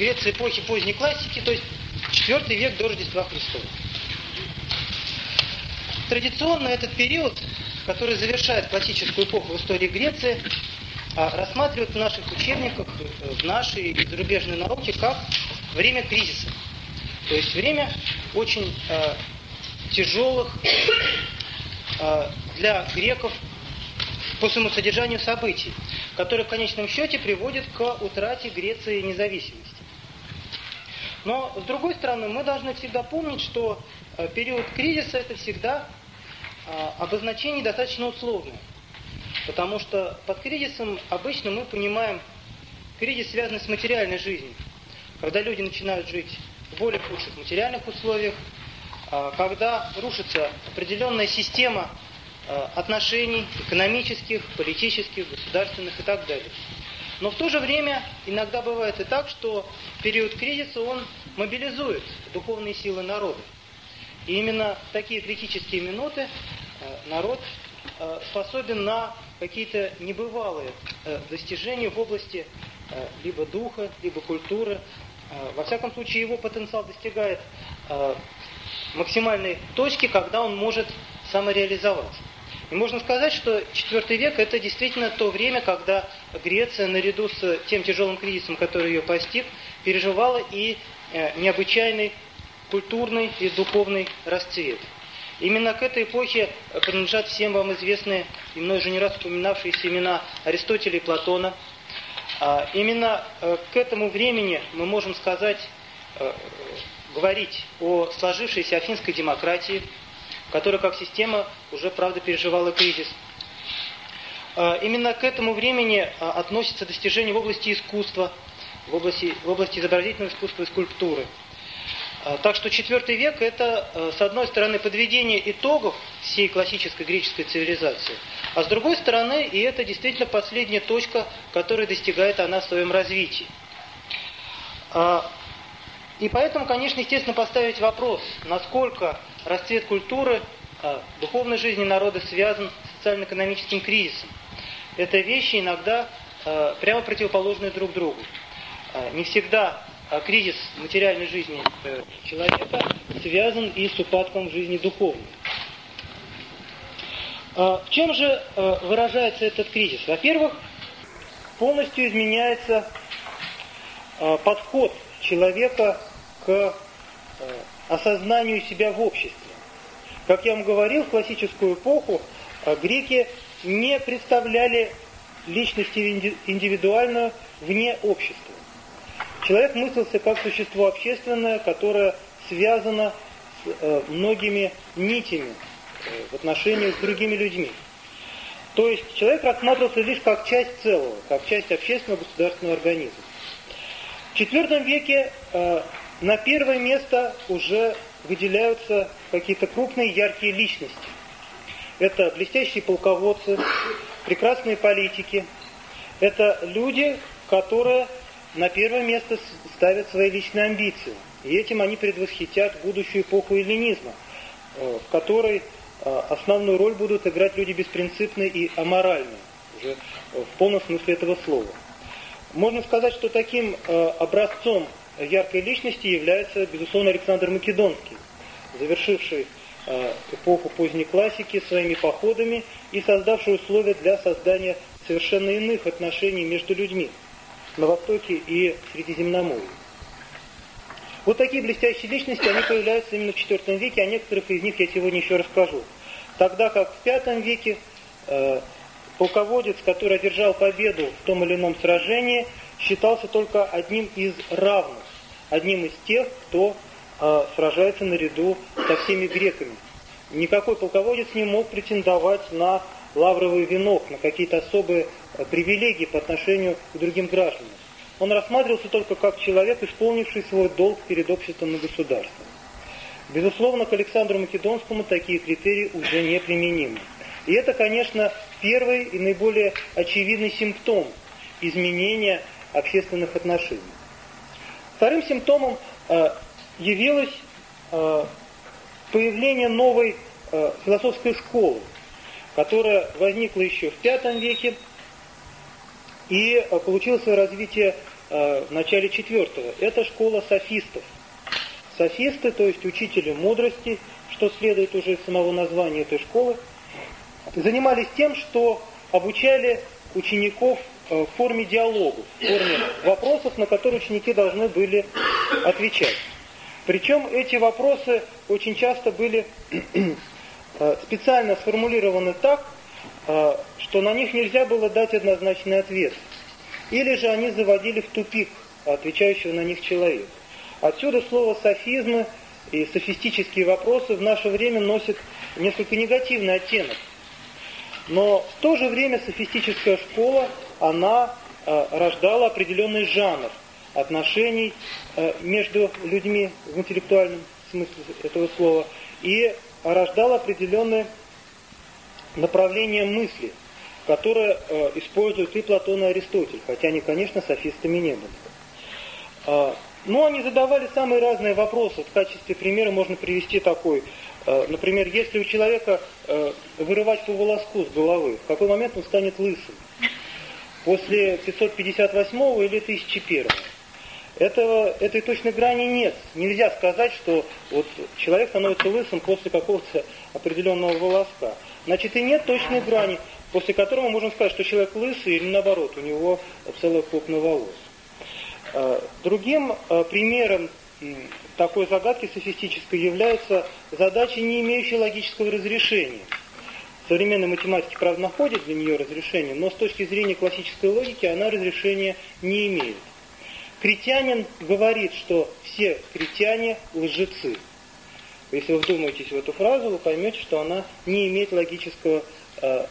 Греции эпохи поздней классики, то есть IV век до Рождества Христова. Традиционно этот период, который завершает классическую эпоху в истории Греции, а, рассматривают в наших учебниках, э, в нашей и зарубежной науке, как время кризиса. То есть время очень э, тяжелых э, для греков по своему содержанию событий, которые в конечном счете приводят к утрате Греции независимости. Но, с другой стороны, мы должны всегда помнить, что э, период кризиса – это всегда э, обозначение достаточно условное. Потому что под кризисом обычно мы понимаем кризис, связанный с материальной жизнью. Когда люди начинают жить в более худших материальных условиях, э, когда рушится определенная система отношений экономических, политических, государственных и так далее. Но в то же время иногда бывает и так, что период кризиса он мобилизует духовные силы народа. И именно в такие критические минуты э, народ э, способен на какие-то небывалые э, достижения в области либо духа, либо культуры. Во всяком случае, его потенциал достигает максимальной точки, когда он может самореализоваться. И можно сказать, что IV век это действительно то время, когда Греция, наряду с тем тяжелым кризисом, который ее постиг, переживала и э, необычайный культурный и духовный расцвет. Именно к этой эпохе принадлежат всем вам известные и мной уже не раз упоминавшиеся имена Аристотеля и Платона. А, именно э, к этому времени мы можем сказать, э, говорить о сложившейся афинской демократии, которая как система уже, правда, переживала кризис. А, именно к этому времени а, относятся достижения в области искусства, в области, в области изобразительного искусства и скульптуры. А, так что IV век – это, с одной стороны, подведение итогов всей классической греческой цивилизации, а с другой стороны, и это действительно последняя точка, которой достигает она в своем развитии. И поэтому, конечно, естественно, поставить вопрос, насколько расцвет культуры, а, духовной жизни народа связан с социально-экономическим кризисом. Это вещи иногда а, прямо противоположные друг другу. А, не всегда кризис материальной жизни э, человека связан и с упадком жизни духовной. В чем же э, выражается этот кризис? Во-первых, полностью изменяется подход человека к э, осознанию себя в обществе. Как я вам говорил, в классическую эпоху э, греки не представляли личности индивидуальную вне общества. Человек мыслился как существо общественное, которое связано с э, многими нитями в отношениях с другими людьми. То есть человек рассматривался лишь как часть целого, как часть общественного государственного организма. В IV веке на первое место уже выделяются какие-то крупные яркие личности. Это блестящие полководцы, прекрасные политики. Это люди, которые на первое место ставят свои личные амбиции. И этим они предвосхитят будущую эпоху эллинизма, э, в которой э, основную роль будут играть люди беспринципные и аморальные, уже в полном смысле этого слова. Можно сказать, что таким э, образцом яркой личности является, безусловно, Александр Македонский, завершивший э, эпоху поздней классики своими походами и создавший условия для создания совершенно иных отношений между людьми на Востоке и Средиземноморье. Вот такие блестящие личности, они появляются именно в IV веке, о некоторых из них я сегодня еще расскажу. Тогда как в V веке э, полководец, который одержал победу в том или ином сражении, считался только одним из равных одним из тех, кто э, сражается наряду со всеми греками. Никакой полководец не мог претендовать на лавровый венок, на какие-то особые э, привилегии по отношению к другим гражданам. Он рассматривался только как человек, исполнивший свой долг перед обществом и государством. Безусловно, к Александру Македонскому такие критерии уже не применимы. И это, конечно, первый и наиболее очевидный симптом изменения общественных отношений. Вторым симптомом э, явилось э, появление новой э, философской школы, которая возникла еще в V веке и получила свое развитие в начале четвертого. Это школа софистов. Софисты, то есть учители мудрости, что следует уже из самого названия этой школы, занимались тем, что обучали учеников в форме диалогов, в форме вопросов, на которые ученики должны были отвечать. Причем эти вопросы очень часто были специально сформулированы так, что на них нельзя было дать однозначный ответ. Или же они заводили в тупик отвечающего на них человека. Отсюда слово «софизмы» и софистические вопросы в наше время носят несколько негативный оттенок. Но в то же время софистическая школа, она э, рождала определенный жанр отношений э, между людьми в интеллектуальном смысле этого слова и рождала определенное направление мысли, которое э, используют и Платон, и Аристотель, хотя они, конечно, софистами не были. Но они задавали самые разные вопросы. В качестве примера можно привести такой. Например, если у человека вырывать по волоску с головы, в какой момент он станет лысым? После 558 или 1001? Этого, этой точной грани нет. Нельзя сказать, что вот человек становится лысым после какого-то определенного волоска. Значит, и нет точной грани, после которого мы можем сказать, что человек лысый или наоборот, у него целая копна волос. Э, другим э, примером такой загадки софистической является задача, не имеющая логического разрешения. Современная математика, правда, находит для нее разрешение, но с точки зрения классической логики она разрешения не имеет. Критянин говорит, что все критяне лжецы. Если вы вдумаетесь в эту фразу, вы поймете, что она не имеет логического э,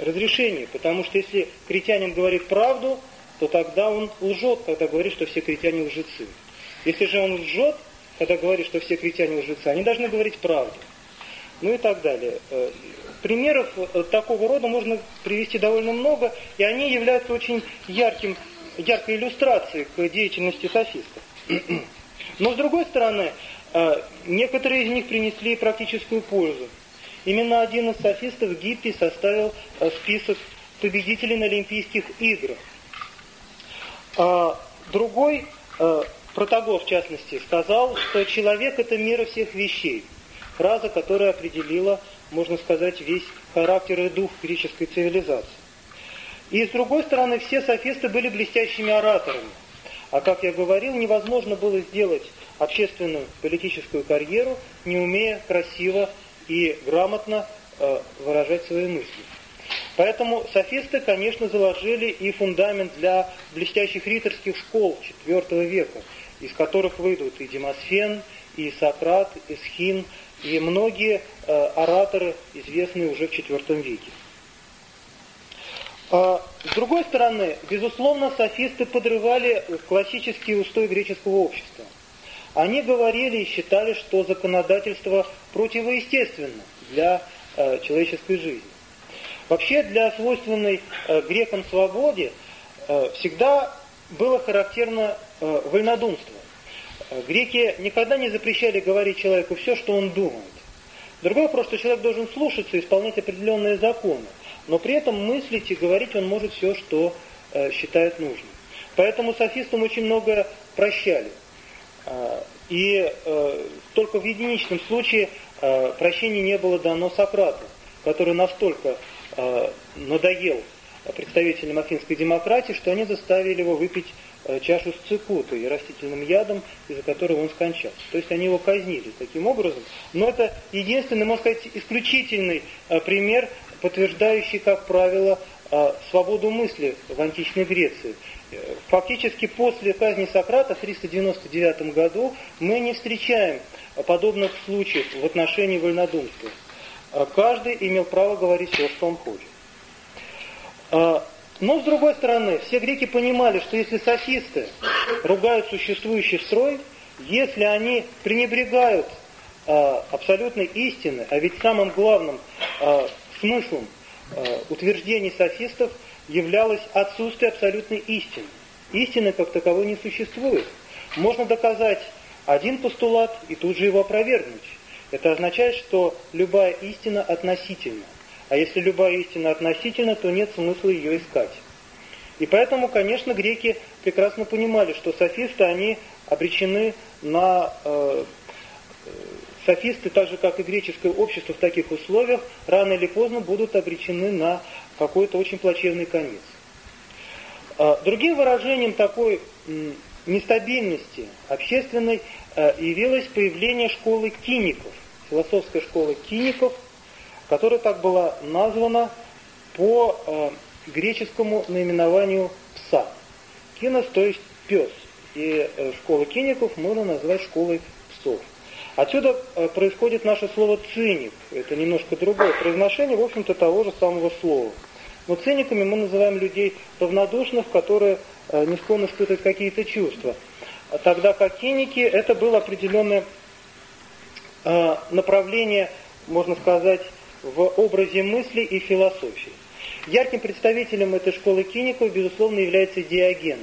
разрешения. Потому что если критянин говорит правду, то тогда он лжет, когда говорит, что все критяне лжецы. Если же он лжет, когда говорит, что все критяне лжецы, они должны говорить правду. Ну и так далее. Примеров э, такого рода можно привести довольно много, и они являются очень ярким яркой иллюстрации к деятельности софистов. Но с другой стороны, э, некоторые из них принесли практическую пользу. Именно один из софистов Гиппи составил э, список победителей на Олимпийских играх. А другой, Протагор в частности, сказал, что человек это мера всех вещей. Фраза, которая определила, можно сказать, весь характер и дух греческой цивилизации. И с другой стороны, все софисты были блестящими ораторами. А как я говорил, невозможно было сделать общественную политическую карьеру, не умея красиво и грамотно э, выражать свои мысли. Поэтому софисты, конечно, заложили и фундамент для блестящих риторских школ IV века, из которых выйдут и Демосфен, и Сократ, и Схин, и многие э, ораторы, известные уже в IV веке. А, с другой стороны, безусловно, софисты подрывали классические устои греческого общества. Они говорили и считали, что законодательство противоестественно для э, человеческой жизни. Вообще для свойственной э, грекам свободе э, всегда было характерно э, вольнодумство. Э, греки никогда не запрещали говорить человеку все, что он думает. Другой вопрос, что человек должен слушаться и исполнять определенные законы но при этом мыслить и говорить он может все, что э, считает нужным. Поэтому софистам очень много прощали. Э, и только в единичном случае э, прощения не было дано Сократу, который настолько надоел представителям афинской демократии, что они заставили его выпить чашу с цикутой и растительным ядом, из-за которого он скончался. То есть они его казнили таким образом. Но это единственный, можно сказать, исключительный э, пример подтверждающий, как правило, а, свободу мысли в античной Греции. Фактически после казни Сократа в 399 году мы не встречаем подобных случаев в отношении вольнодумства. Каждый имел право говорить все, что он хочет. Но, с другой стороны, все греки понимали, что если софисты ругают существующий строй, если они пренебрегают абсолютной истины, а ведь самым главным смыслом э, утверждений софистов являлось отсутствие абсолютной истины. Истины как таковой не существует. Можно доказать один постулат и тут же его опровергнуть. Это означает, что любая истина относительна. А если любая истина относительна, то нет смысла ее искать. И поэтому, конечно, греки прекрасно понимали, что софисты, они обречены на... Э, э, софисты, так же как и греческое общество в таких условиях, рано или поздно будут обречены на какой-то очень плачевный конец. Э, другим выражением такой нестабильности общественной э, явилось появление школы киников, философской школы киников, которая так была названа по э, греческому наименованию пса. Кинос, то есть пес. И э, школу киников можно назвать школой псов. Отсюда э, происходит наше слово циник. Это немножко другое произношение, в общем-то, того же самого слова. Но циниками мы называем людей равнодушных, которые э, не склонны испытывать какие-то чувства. Тогда как киники это было определенное направление, можно сказать, в образе мысли и философии. Ярким представителем этой школы киников, безусловно, является Диоген,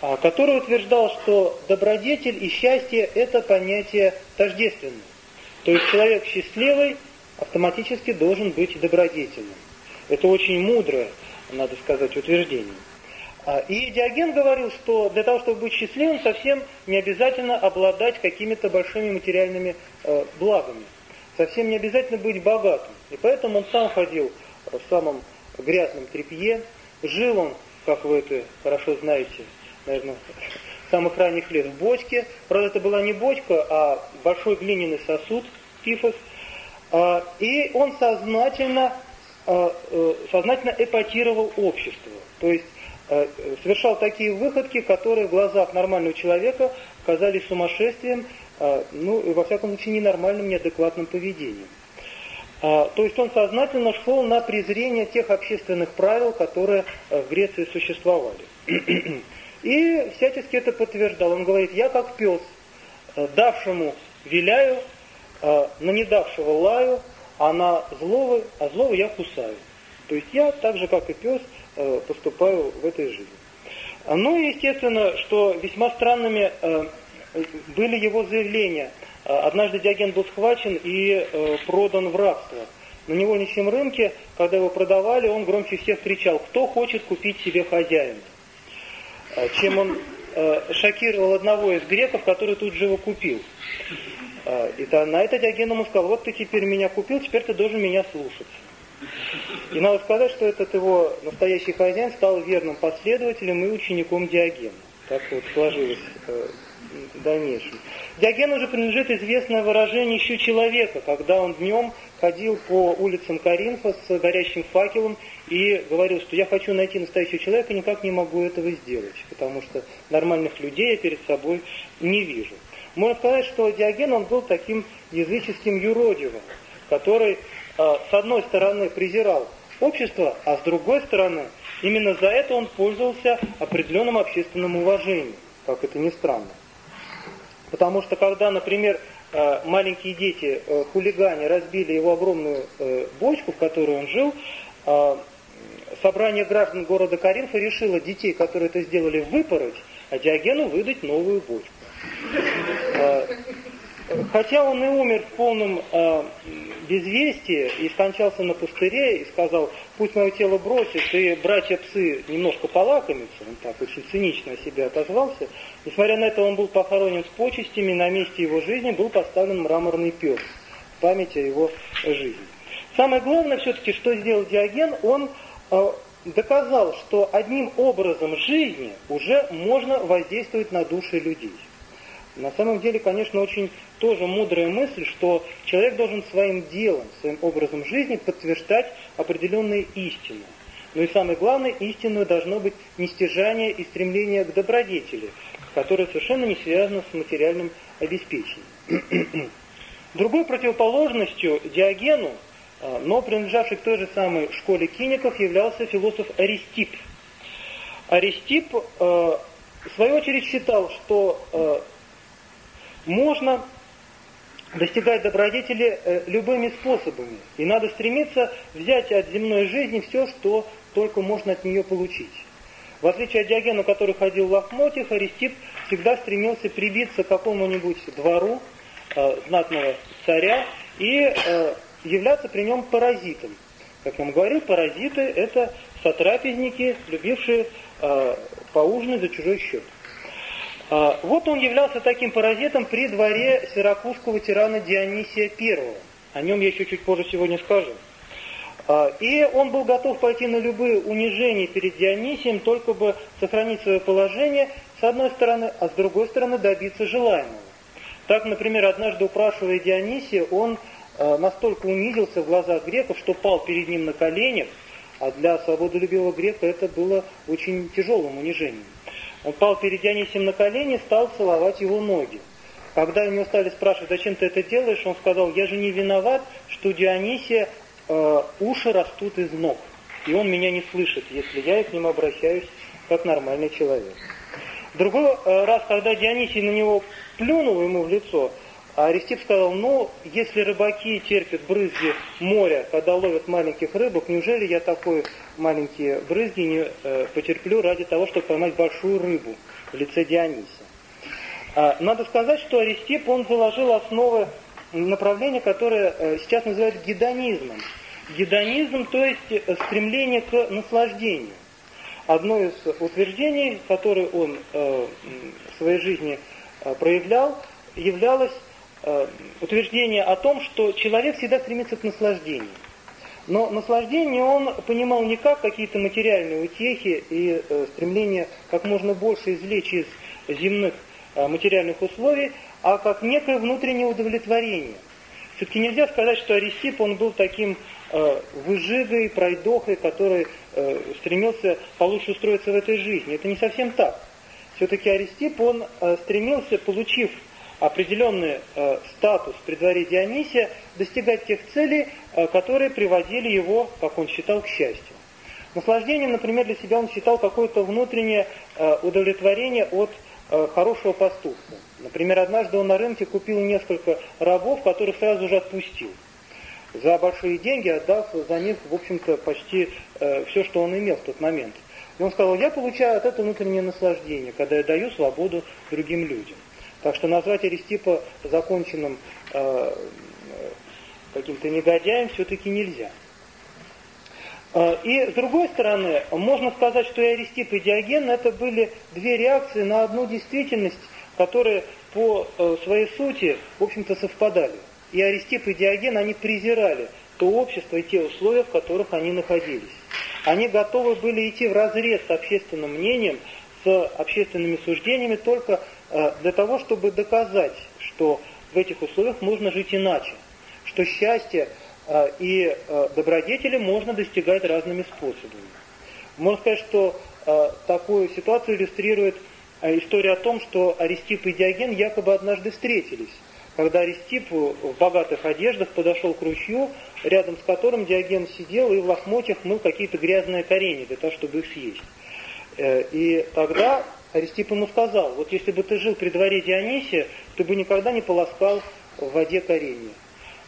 а, который утверждал, что добродетель и счастье – это понятие тождественное. То есть человек счастливый автоматически должен быть добродетельным. Это очень мудрое, надо сказать, утверждение. А, и Диоген говорил, что для того, чтобы быть счастливым, совсем не обязательно обладать какими-то большими материальными э, благами. Совсем не обязательно быть богатым. И поэтому он сам ходил в самом грязном тряпье. Жил он, как вы это хорошо знаете, наверное, самых ранних лет в бочке. Правда, это была не бочка, а большой глиняный сосуд, тифос. А, и он сознательно, а, э, сознательно эпатировал общество. То есть э, совершал такие выходки, которые в глазах нормального человека казались сумасшествием, ну, и во всяком случае, ненормальным, неадекватным поведением. А, то есть он сознательно шел на презрение тех общественных правил, которые э, в Греции существовали. И всячески это подтверждал. Он говорит, я как пес, э, давшему виляю, э, на недавшего лаю, а на злого, а злого я кусаю. То есть я, так же как и пес, поступаю в этой жизни. Ну и естественно, что весьма странными были его заявления – а, однажды Диоген был схвачен и э, продан в рабство. На невольничьем рынке, когда его продавали, он громче всех кричал, кто хочет купить себе хозяина. А, чем он э, шокировал одного из греков, который тут же его купил. И на это Диоген ему сказал, вот ты теперь меня купил, теперь ты должен меня слушать. И надо сказать, что этот его настоящий хозяин стал верным последователем и учеником Диогена. Так вот сложилось э, в дальнейшем. Диогену же принадлежит известное выражение «ищу человека», когда он днем ходил по улицам Каринфа с горящим факелом и говорил, что я хочу найти настоящего человека, никак не могу этого сделать, потому что нормальных людей я перед собой не вижу. Можно сказать, что Диоген он был таким языческим юродивым, который а, с одной стороны презирал общество, а с другой стороны именно за это он пользовался определенным общественным уважением, как это ни странно. Потому что когда, например, э, маленькие дети, э, хулигане, разбили его огромную э, бочку, в которой он жил, собрание граждан города Каринфа решило детей, которые это сделали, выпороть, а Диогену выдать новую бочку. Хотя он и умер в полном э, безвестии и скончался на пустыре и сказал, пусть мое тело бросит, и братья-псы немножко полакомятся, он так очень цинично о себе отозвался. Несмотря на это, он был похоронен с почестями, на месте его жизни был поставлен мраморный пес в память о его жизни. Самое главное все-таки, что сделал Диоген, он э, доказал, что одним образом жизни уже можно воздействовать на души людей. На самом деле, конечно, очень тоже мудрая мысль, что человек должен своим делом, своим образом жизни подтверждать определенные истины. Но и самое главное, истинную должно быть нестяжание и стремление к добродетели, которое совершенно не связано с материальным обеспечением. Другой противоположностью Диогену, а, но принадлежавший к той же самой школе киников, являлся философ Аристип. Аристип, а, в свою очередь, считал, что а, можно достигать добродетели э, любыми способами. И надо стремиться взять от земной жизни все, что только можно от нее получить. В отличие от Диогена, который ходил в лохмотьях, Аристип всегда стремился прибиться к какому-нибудь двору э, знатного царя и э, являться при нем паразитом. Как я вам говорил, паразиты – это сотрапезники, любившие э, поужинать за чужой счет. Э, вот он являлся таким паразитом при дворе сиракузского тирана Дионисия I. О нем я еще чуть позже сегодня скажу. Э, и он был готов пойти на любые унижения перед Дионисием, только бы сохранить свое положение, с одной стороны, а с другой стороны добиться желаемого. Так, например, однажды упрашивая Дионисия, он э, настолько унизился в глазах греков, что пал перед ним на коленях, а для свободолюбивого грека это было очень тяжелым унижением. Он пал перед Дионисием на колени, стал целовать его ноги. Когда у него стали спрашивать, зачем ты это делаешь, он сказал, я же не виноват, что у Дионисия э, уши растут из ног, и он меня не слышит, если я к нему обращаюсь как нормальный человек. Другой э, раз, когда Дионисий на него плюнул ему в лицо, а Аристип сказал, ну, если рыбаки терпят брызги моря, когда ловят маленьких рыбок, неужели я такой маленькие брызги не э, потерплю ради того, чтобы поймать большую рыбу в лице Дионисия? А, надо сказать, что Аристип, он заложил основы направления, которое э, сейчас называют гедонизмом. Гедонизм, то есть э, стремление к наслаждению. Одно из утверждений, которое он э, в своей жизни Э, проявлял, являлось утверждение о том, что человек всегда стремится к наслаждению. Но наслаждение он понимал не как какие-то материальные утехи и э, стремление как можно больше извлечь из земных материальных условий, а как некое внутреннее удовлетворение. Все-таки нельзя сказать, что Аристип он был таким э, выжигой, пройдохой, который э, стремился получше устроиться в этой жизни. Это не совсем так. Все-таки Аристип, он э, стремился, получив определенный э, статус при дворе Дионисия, достигать тех целей, э, которые приводили его, как он считал, к счастью. Наслаждением, например, для себя он считал какое-то внутреннее удовлетворение от хорошего поступка. Например, однажды он на рынке купил несколько рабов, которых сразу же отпустил. За большие деньги отдав за них, в общем-то, почти все, что он имел в тот момент. И он сказал, я получаю от этого внутреннее наслаждение, когда я даю свободу другим людям. Так что назвать Аристипа законченным э, каким-то негодяем все-таки нельзя. Э, и с другой стороны, можно сказать, что и Аристип, и Диоген это были две реакции на одну действительность, которые по э, своей сути, в общем-то, совпадали. И Аристип, и Диоген, они презирали то общество и те условия, в которых они находились. Они готовы были идти в разрез с общественным мнением, с общественными суждениями только э, для того, чтобы доказать, что в этих условиях можно жить иначе, что счастье э, и э, добродетели можно достигать разными способами. Можно сказать, что такую ситуацию иллюстрирует история о том, что Аристип и Диоген якобы однажды встретились когда Аристип в богатых одеждах подошел к ручью, рядом с которым Диоген сидел и в лохмотьях мыл какие-то грязные корени для того, чтобы их съесть. Э, и тогда Аристип ему сказал, вот если бы ты жил при дворе Дионисия, ты бы никогда не полоскал в воде коренья.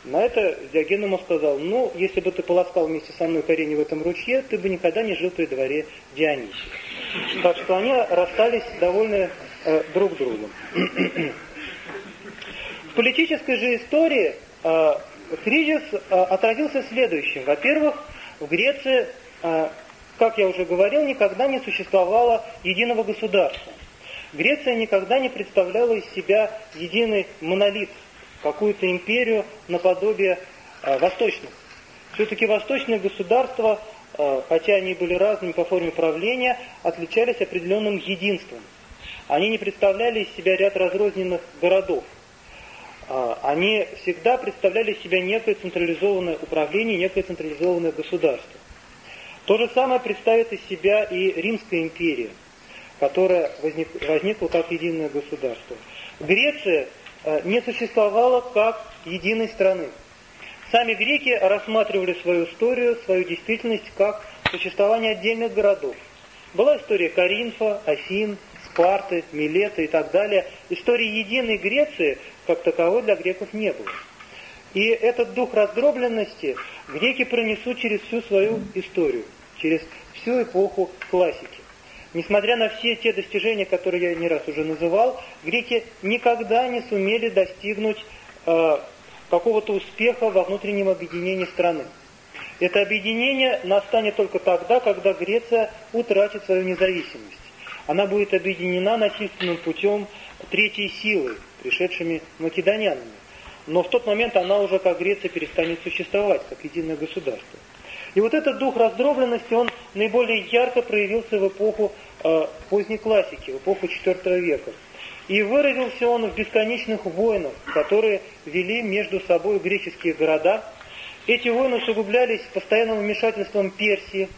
На это Диоген ему сказал, ну, если бы ты полоскал вместе со мной корень в этом ручье, ты бы никогда не жил при дворе Дионисия. Так что они расстались довольны э, друг другом. В политической же истории э, кризис э, отразился следующим. Во-первых, в Греции, э, как я уже говорил, никогда не существовало единого государства. Греция никогда не представляла из себя единый монолит, какую-то империю наподобие восточных. Все-таки восточные государства, хотя они были разными по форме правления, отличались определенным единством. Они не представляли из себя ряд разрозненных городов. А, они всегда представляли из себя некое централизованное управление, некое централизованное государство. То же самое представит из себя и Римская империя, которая возник, возникла как единое государство. Греция а, не существовала как единой страны. Сами греки рассматривали свою историю, свою действительность как существование отдельных городов. Была история Каринфа, Афин, Спарты, Милета и так далее. Истории единой Греции как таковой для греков не было. И этот дух раздробленности греки пронесут через всю свою историю, через всю эпоху классики. Несмотря на все те достижения, которые я не раз уже называл, греки никогда не сумели достигнуть э, какого-то успеха во внутреннем объединении страны. Это объединение настанет только тогда, когда Греция утратит свою независимость. Она будет объединена насильственным путем третьей силы, пришедшими македонянами. Но в тот момент она уже, как Греция, перестанет существовать, как единое государство. И вот этот дух раздробленности, он наиболее ярко проявился в эпоху э, поздней классики, в эпоху IV века. И выразился он в бесконечных войнах, которые вели между собой греческие города. Эти войны усугублялись постоянным вмешательством Персии,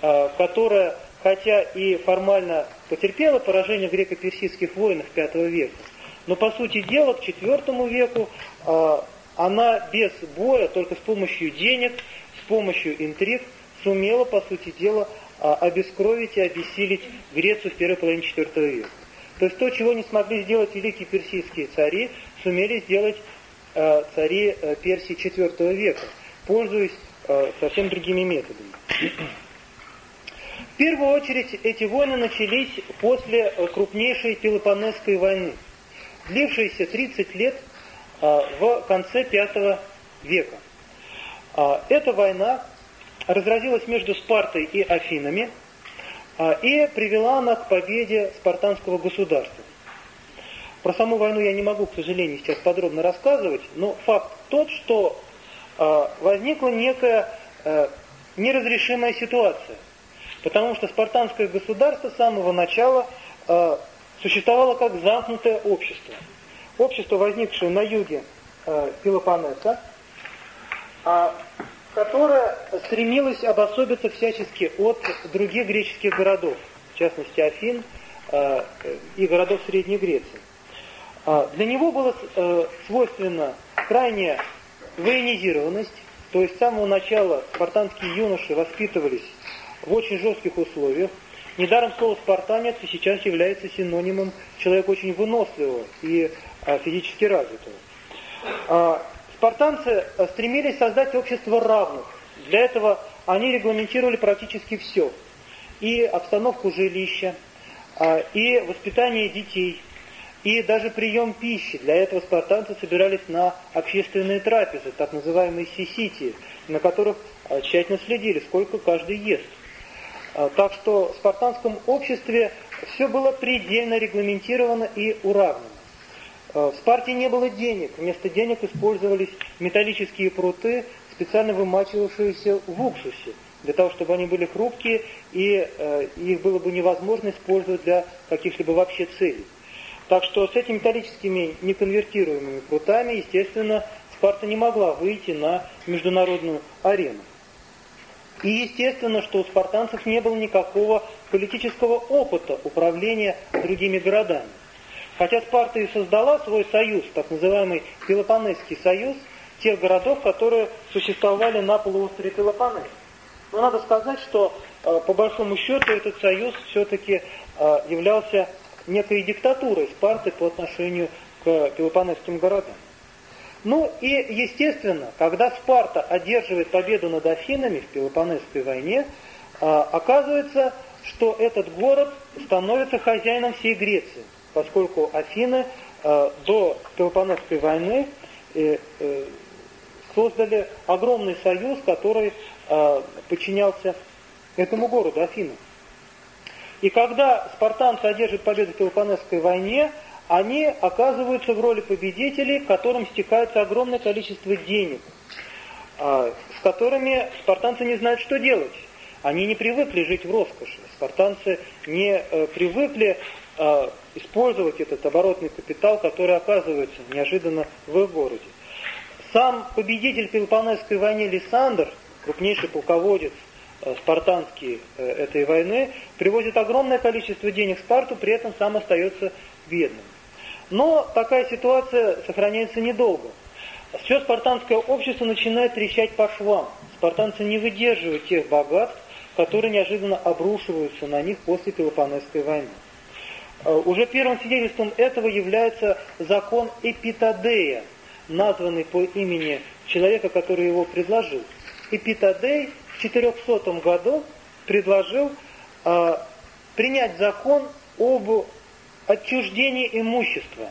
э, которая, хотя и формально потерпела поражение в греко-персидских войнах V века, но по сути дела к IV веку э, она без боя, только с помощью денег помощью интриг сумела, по сути дела, а, обескровить и обессилить Грецию в первой половине IV века. То есть то, чего не смогли сделать великие персидские цари, сумели сделать а, цари а, Персии IV века, пользуясь совсем другими методами. В первую очередь эти войны начались после крупнейшей Пелопонесской войны, длившейся 30 лет в конце V века. А, эта война разразилась между Спартой и Афинами а, и привела она к победе спартанского государства. Про саму войну я не могу, к сожалению, сейчас подробно рассказывать, но факт тот, что а, возникла некая неразрешимая ситуация. Потому что спартанское государство с самого начала существовало как замкнутое общество. Общество, возникшее на юге Пелопоннеса, которая стремилась обособиться всячески от других греческих городов, в частности Афин а, и городов Средней Греции. А, для него было э, свойственна крайняя военизированность, то есть с самого начала спартанские юноши воспитывались в очень жестких условиях. Недаром слово «спартанец» сейчас является синонимом человека очень выносливого и физически развитого. Спартанцы э, стремились создать общество равных. Для этого они регламентировали практически все. И обстановку жилища, а, и воспитание детей, и даже прием пищи. Для этого спартанцы собирались на общественные трапезы, так называемые сисити, на которых а, тщательно следили, сколько каждый ест. А, так что в спартанском обществе все было предельно регламентировано и уравнено. Э, в Спарте не было денег, вместо денег использовались металлические пруты, специально вымачивавшиеся в уксусе, для того, чтобы они были хрупкие и э, их было бы невозможно использовать для каких-либо вообще целей. Так что с этими металлическими неконвертируемыми прутами, естественно, Спарта не могла выйти на международную арену. И естественно, что у спартанцев не было никакого политического опыта управления другими городами. Хотя Спарта и создала свой союз, так называемый Пелопонесский союз, тех городов, которые существовали на полуострове Пелопоннес. Но надо сказать, что э, по большому счету этот союз все-таки э, являлся некой диктатурой Спарты по отношению к Пелопонесским городам. Ну и, естественно, когда Спарта одерживает победу над Афинами в Пелопонесской войне, э, оказывается, что этот город становится хозяином всей Греции поскольку Афины э, до Пелопонесской войны э, э, создали огромный союз, который подчинялся этому городу, Афинам. И когда спартанцы одержат победу в Пелопонесской войне, они оказываются в роли победителей, которым стекается огромное количество денег, с которыми спартанцы не знают, что делать. Они не привыкли жить в роскоши. Спартанцы не привыкли использовать этот оборотный капитал, который оказывается неожиданно в их городе. Сам победитель Пелопонесской войны Лисандр, крупнейший полководец э, спартанский э, этой войны, привозит огромное количество денег в Спарту, при этом сам остается бедным. Но такая ситуация сохраняется недолго. Все спартанское общество начинает трещать по швам. Спартанцы не выдерживают тех богатств, которые неожиданно обрушиваются на них после Пелопонесской войны. Э, уже первым свидетельством этого является закон Эпитадея, названный по имени человека, который его предложил. Эпитадей в 400 году предложил э, принять закон об отчуждении имущества,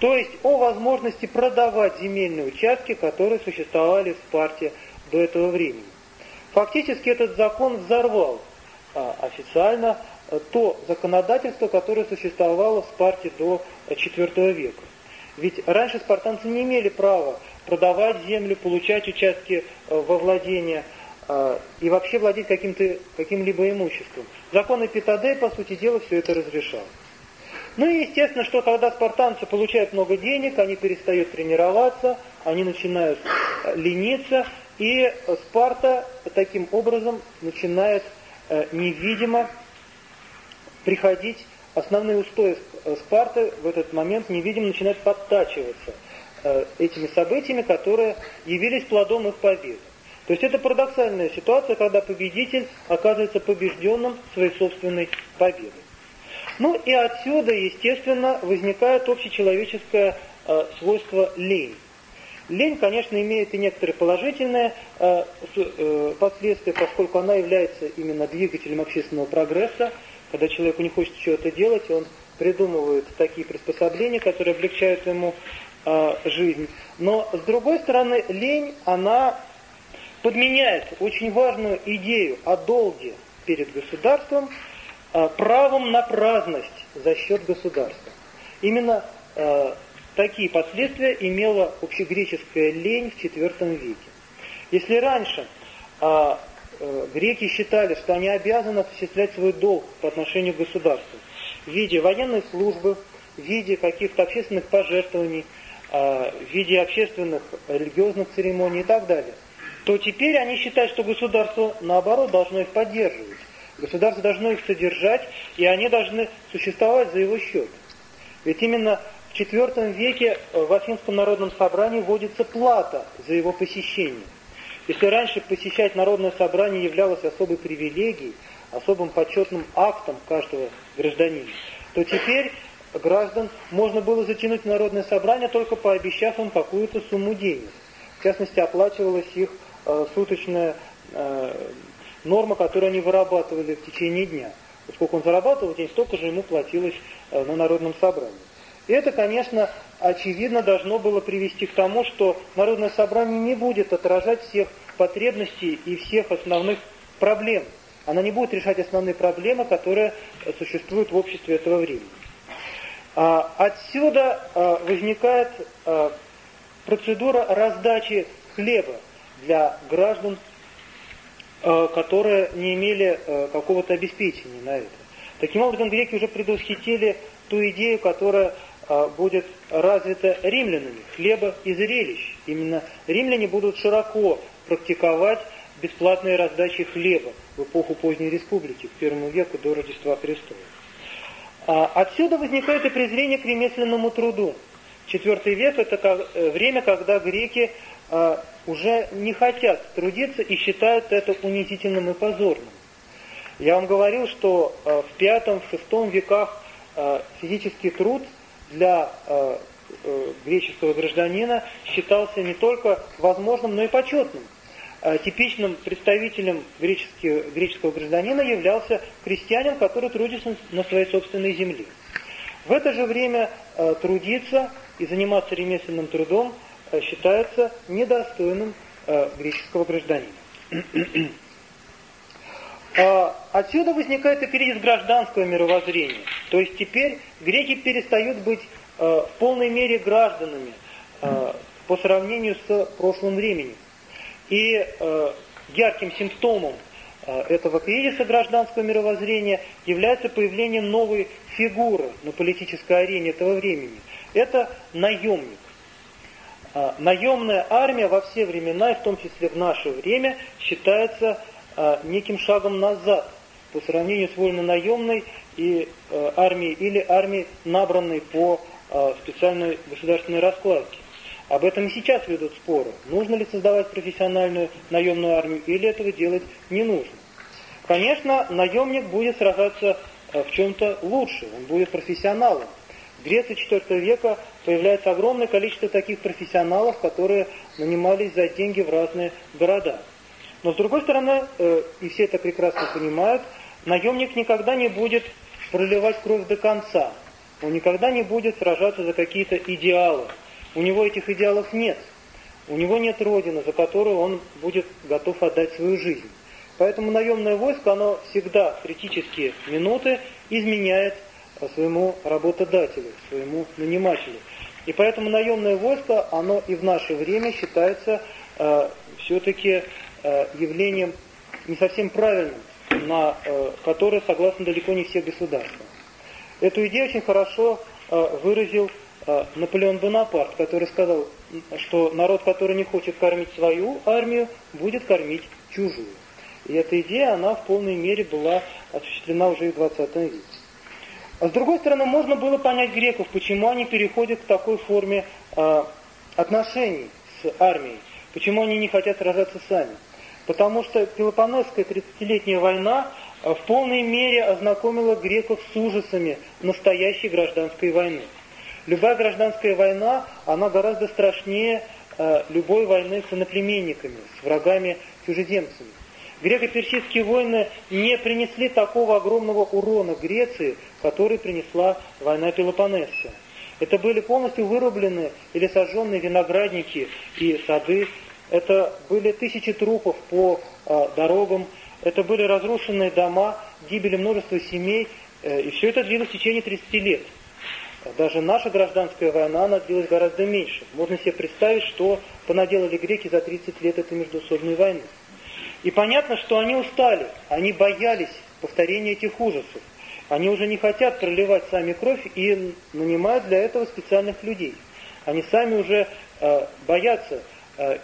то есть о возможности продавать земельные участки, которые существовали в Спарте до этого времени. Фактически этот закон взорвал а, официально то законодательство, которое существовало в Спарте до IV века. Ведь раньше спартанцы не имели права продавать землю, получать участки а, во владение и вообще владеть каким-то каким-либо имуществом. Закон Эпитадей, по сути дела, все это разрешал. Ну и естественно, что когда спартанцы получают много денег, они перестают тренироваться, они начинают э, лениться, и Спарта таким образом начинает э, невидимо приходить, основные устои э, Спарты в этот момент невидимо начинают подтачиваться этими событиями, которые явились плодом их победы. То есть это парадоксальная ситуация, когда победитель оказывается побежденным своей собственной победой. Ну и отсюда, естественно, возникает общечеловеческое э, свойство лень. Лень, конечно, имеет и некоторые положительные э, э, последствия, поскольку она является именно двигателем общественного прогресса. Когда человеку не хочется чего-то делать, он придумывает такие приспособления, которые облегчают ему э, жизнь. Но, с другой стороны, лень, она подменяет очень важную идею о долге перед государством – Э, правом на праздность за счет государства. Именно э, такие последствия имела общегреческая лень в IV веке. Если раньше греки считали, что они обязаны осуществлять свой долг по отношению к государству в виде военной службы, в виде каких-то общественных пожертвований, э, в виде общественных религиозных церемоний и так далее, то теперь они считают, что государство, наоборот, должно их поддерживать. Государство должно их содержать, и они должны существовать за его счет. Ведь именно в IV веке в Афинском народном собрании вводится плата за его посещение. Если раньше посещать народное собрание являлось особой привилегией, особым почетным актом каждого гражданина, то теперь граждан можно было затянуть в народное собрание, только пообещав им какую-то сумму денег. В частности, оплачивалась их э, суточная э, норма, которую они вырабатывали в течение дня. Поскольку он зарабатывал день, столько же ему платилось э, на народном собрании. Это, конечно, очевидно должно было привести к тому, что народное собрание не будет отражать всех потребностей и всех основных проблем. Она не будет решать основные проблемы, которые существуют в обществе этого времени. А, отсюда а, возникает а, процедура раздачи хлеба для граждан которые не имели какого-то обеспечения на это. Таким образом, греки уже предвосхитили ту идею, которая будет развита римлянами, хлеба и зрелищ. Именно римляне будут широко практиковать бесплатные раздачи хлеба в эпоху поздней республики, к первому веку до Рождества Христова. А, отсюда возникает и презрение к ремесленному труду. Четвертый век – это время, когда греки уже не хотят трудиться и считают это унизительным и позорным. Я вам говорил, что э, в пятом, шестом веках э, физический труд для э, греческого гражданина считался не только возможным, но и почетным. Типичным представителем греческого гражданина являлся крестьянин, который трудится на своей собственной земле. В это же время трудиться и заниматься ремесленным трудом Э, считается недостойным э, греческого гражданина. А, отсюда возникает кризис гражданского мировоззрения. То есть теперь греки перестают быть э, в полной мере гражданами по сравнению с прошлым временем. И ярким симптомом этого кризиса гражданского мировоззрения является появление новой фигуры на политической арене этого времени. Это наемник. А, наемная армия во все времена, и в том числе в наше время, считается а, неким шагом назад по сравнению с вольно-наемной и а, армией или армией, набранной по специальной государственной раскладке. Об этом и сейчас ведут споры. Нужно ли создавать профессиональную наемную армию или этого делать не нужно. Конечно, наемник будет сражаться в чем-то лучше, он будет профессионалом. В Греции IV века появляется огромное количество таких профессионалов, которые нанимались за деньги в разные города. Но с другой стороны, э, и все это прекрасно понимают, наемник никогда не будет проливать кровь до конца. Он никогда не будет сражаться за какие-то идеалы. У него этих идеалов нет. У него нет родины, за которую он будет готов отдать свою жизнь. Поэтому наемное войско, оно всегда в критические минуты изменяет своему работодателю, своему нанимателю. И поэтому наемное войско, оно и в наше время считается э, все-таки явлением не совсем правильным, на э, которое согласны далеко не все государства. Эту идею очень хорошо э, выразил э, Наполеон Бонапарт, который сказал, что народ, который не хочет кормить свою армию, будет кормить чужую. И эта идея, она в полной мере была осуществлена уже и в 20 веке. А с другой стороны, можно было понять греков, почему они переходят к такой форме э, отношений с армией, почему они не хотят сражаться сами. Потому что Пелопонесская 30-летняя война в полной мере ознакомила греков с ужасами настоящей гражданской войны. Любая гражданская война, она гораздо страшнее э, любой войны с иноплеменниками, с врагами-чужеземцами. Греко-персидские войны не принесли такого огромного урона Греции, который принесла война Пелопоннесская. Это были полностью вырублены или сожженные виноградники и сады. Это были тысячи трупов по э, дорогам. Это были разрушенные дома, гибели множества семей. Э, и все это длилось в течение 30 лет. Даже наша гражданская война, она длилась гораздо меньше. Можно себе представить, что понаделали греки за 30 лет этой междуусобной войны. И понятно, что они устали, они боялись повторения этих ужасов. Они уже не хотят проливать сами кровь и нанимают для этого специальных людей. Они сами уже э, боятся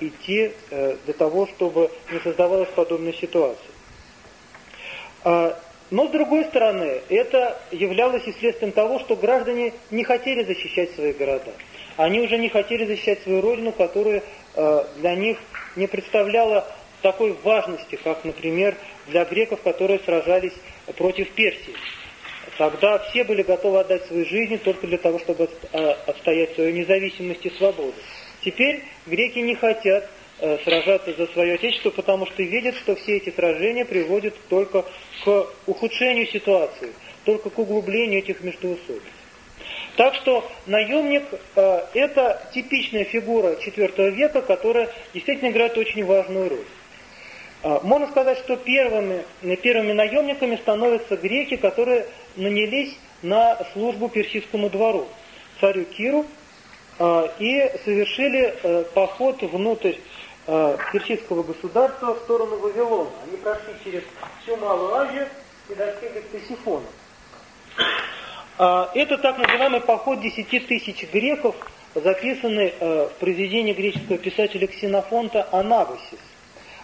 идти э, для того, чтобы не создавалась подобная ситуация. Э, но с другой стороны, это являлось и следствием того, что граждане не хотели защищать свои города. Они уже не хотели защищать свою родину, которая э, для них не представляла такой важности, как, например, для греков, которые сражались против Персии. Тогда все были готовы отдать свои жизни только для того, чтобы отстоять свою независимость и свободу. Теперь греки не хотят э, сражаться за свое отечество, потому что видят, что все эти сражения приводят только к ухудшению ситуации, только к углублению этих междоусобиц. Так что наемник э, это типичная фигура IV века, которая действительно играет очень важную роль. А, можно сказать, что первыми, первыми наемниками становятся греки, которые нанялись на службу персидскому двору, царю Киру, и совершили э, поход внутрь э, персидского государства в сторону Вавилона. Они прошли через всю Малую Азию и достигли Ктесифона. А, это так называемый поход 10 тысяч греков, записанный э, в произведении греческого писателя Ксенофонта «Анабасис».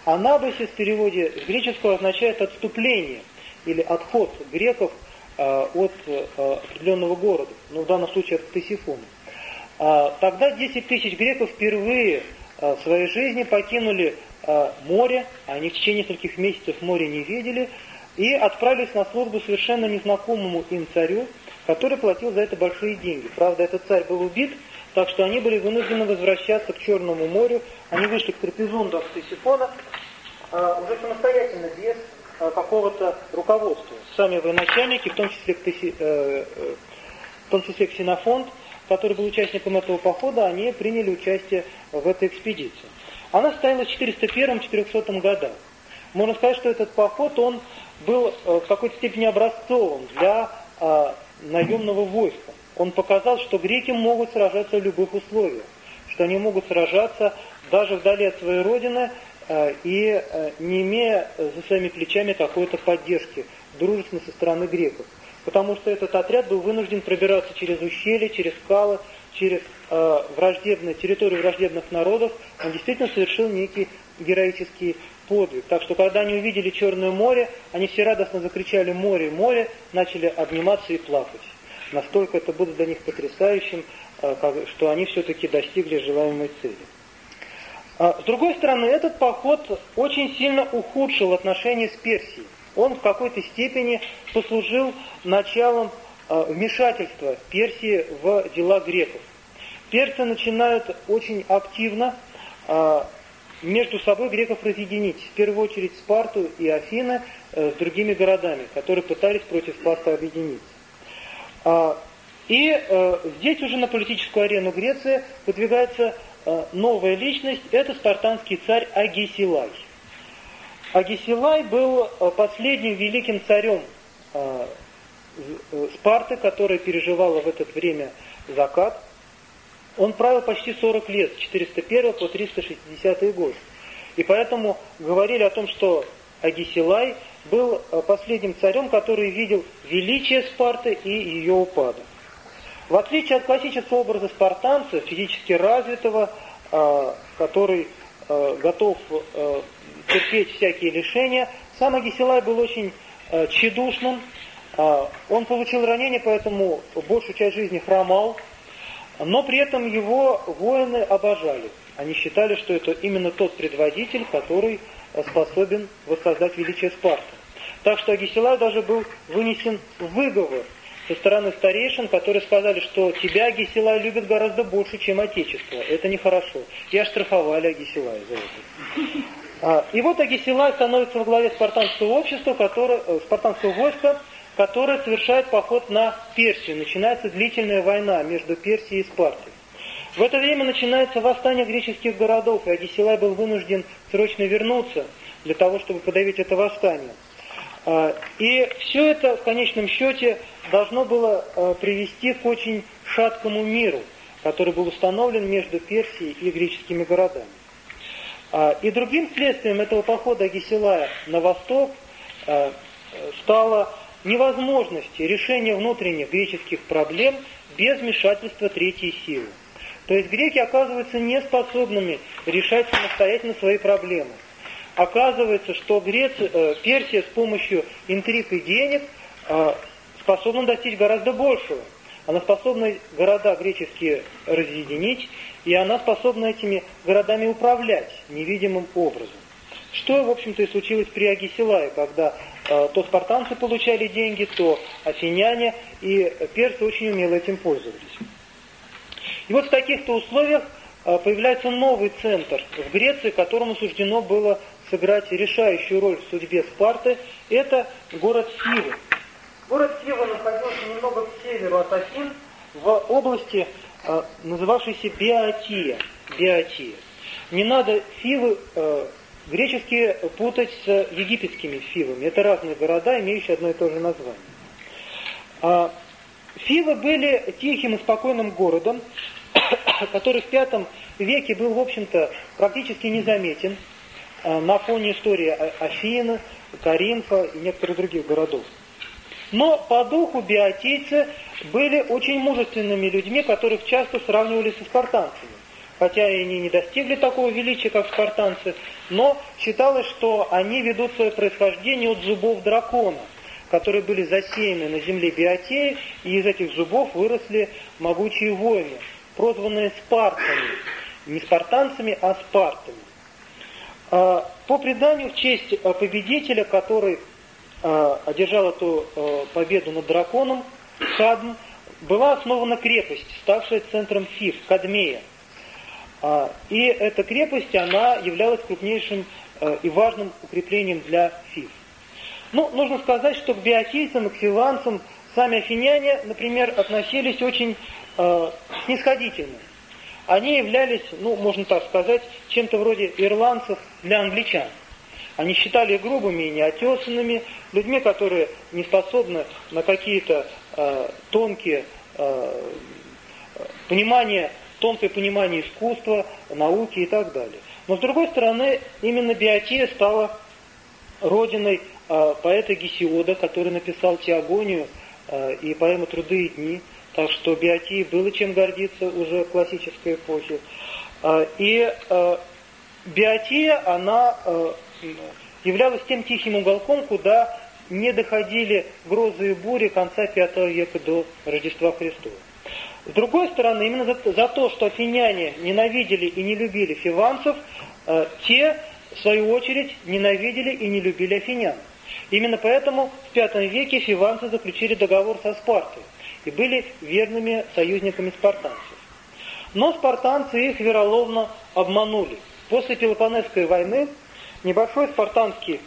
Анабасис в переводе с греческого означает отступление или отход греков э, от э, определенного города, ну в данном случае от Тесифона. А, тогда 10 тысяч греков впервые э, в своей жизни покинули море, они в течение нескольких месяцев море не видели, и отправились на службу совершенно незнакомому им царю, который платил за это большие деньги. Правда, этот царь был убит, так что они были вынуждены возвращаться к Черному морю. Они вышли к Трапезунду от Тесифона, а, уже самостоятельно, без а, какого-то руководства. Сами военачальники, в том числе, э, э, в том числе Ксенофонт, который был участником этого похода, они приняли участие в этой экспедиции. Она состояла в 401-400 годах. Можно сказать, что этот поход, он был э, в какой-то степени образцовым для наемного войска. Он показал, что греки могут сражаться в любых условиях, что они могут сражаться даже вдали от своей родины, Э, и э, не имея за своими плечами какой-то поддержки, дружественной со стороны греков. Потому что этот отряд был вынужден пробираться через ущелья, через скалы, через э, враждебные, территорию враждебных народов. Он действительно совершил некий героический подвиг. Так что, когда они увидели Черное море, они все радостно закричали «Море, море!», начали обниматься и плакать. Настолько это было для них потрясающим, что они все-таки достигли желаемой цели. А, с другой стороны, этот поход очень сильно ухудшил отношения с Персией. Он в какой-то степени послужил началом а, вмешательства Персии в дела греков. Персы начинают очень активно а, между собой греков разъединить. В первую очередь Спарту и Афины э, с другими городами, которые пытались против Спарта объединиться. И э, здесь уже на политическую арену Греции выдвигается Э, новая личность – это спартанский царь Агисилай. Агисилай был последним великим царем Спарты, которая переживала в это время закат. Он правил почти 40 лет, с 401 по 360 год. И поэтому говорили о том, что Агисилай был э, последним царем, который видел величие Спарты и ее упадок. В отличие от классического образа спартанца, физически развитого, э, который э, готов терпеть всякие лишения, сам Агисилай был очень тщедушным, он получил ранение, поэтому большую часть жизни хромал, но при этом его воины обожали. Они считали, что это именно тот предводитель, который способен воссоздать величие Спарты. Так что Агисилай даже был вынесен выговор со стороны старейшин, которые сказали, что тебя Агисилай любит гораздо больше, чем Отечество. Это нехорошо. И оштрафовали Агисилая за это. А, и вот Агисилай становится во главе спартанского общества, которое, э, спартанского войска, которое совершает поход на Персию. Начинается длительная война между Персией и Спартой. В это время начинается восстание греческих городов, и Агисилай был вынужден срочно вернуться для того, чтобы подавить это восстание. А, и все это в конечном счете должно было а, привести к очень шаткому миру, который был установлен между Персией и греческими городами. А, и другим следствием этого похода Агисилая на восток стало невозможность решения внутренних греческих проблем без вмешательства третьей силы. То есть греки оказываются неспособными решать самостоятельно свои проблемы. Оказывается, что Греция, э, Персия с помощью интриг и денег э, способна достичь гораздо большего. Она способна города греческие разъединить, и она способна этими городами управлять невидимым образом. Что, в общем-то, и случилось при Агисилае, когда э, то спартанцы получали деньги, то афиняне, и персы очень умело этим пользовались. И вот в таких-то условиях э, появляется новый центр в Греции, которому суждено было сыграть решающую роль в судьбе Спарты. Это город Фивы. Город Фива находился немного к северу от Афин, в области, э, называвшейся Биотия. Биотия. Не надо Фивы э, греческие путать с египетскими Фивами. Это разные города, имеющие одно и то же название. А, Фивы были тихим и спокойным городом, который в V веке был, в общем-то, практически незаметен э, на фоне истории Афины, Каринфа и некоторых других городов. Но по духу биотийцы были очень мужественными людьми, которых часто сравнивали со спартанцами. Хотя и они не достигли такого величия, как спартанцы, но считалось, что они ведут свое происхождение от зубов дракона, которые были засеяны на земле биотеи, и из этих зубов выросли могучие воины – прозванные спартами. Не спартанцами, а спартами. А, по преданию, в честь а, победителя, который а, одержал эту победу над драконом, Кадм, была основана крепость, ставшая центром Фив, Кадмея. И эта крепость, она являлась крупнейшим и важным укреплением для Фив. Ну, нужно сказать, что к биотийцам и к фиванцам сами афиняне, например, относились очень э, снисходительны. Они являлись, ну, можно так сказать, чем-то вроде ирландцев для англичан. Они считали их грубыми и неотесанными, людьми, которые не способны на какие-то э, тонкие э, понимания, тонкое понимание искусства, науки и так далее. Но с другой стороны, именно Биотия стала родиной э, поэта Гесиода, который написал Теогонию э, и поэму «Труды и дни», так что Биотии было чем гордиться уже в классической эпохе. А, и а, Биотия, она являлась тем тихим уголком, куда не доходили грозы и бури конца V века до Рождества Христова. С другой стороны, именно за, за то, что афиняне ненавидели и не любили фиванцев, те, в свою очередь, ненавидели и не любили афинян. Именно поэтому в V веке фиванцы заключили договор со Спартой и были верными союзниками спартанцев. Но спартанцы их вероломно обманули. После Пелопонесской войны небольшой спартанский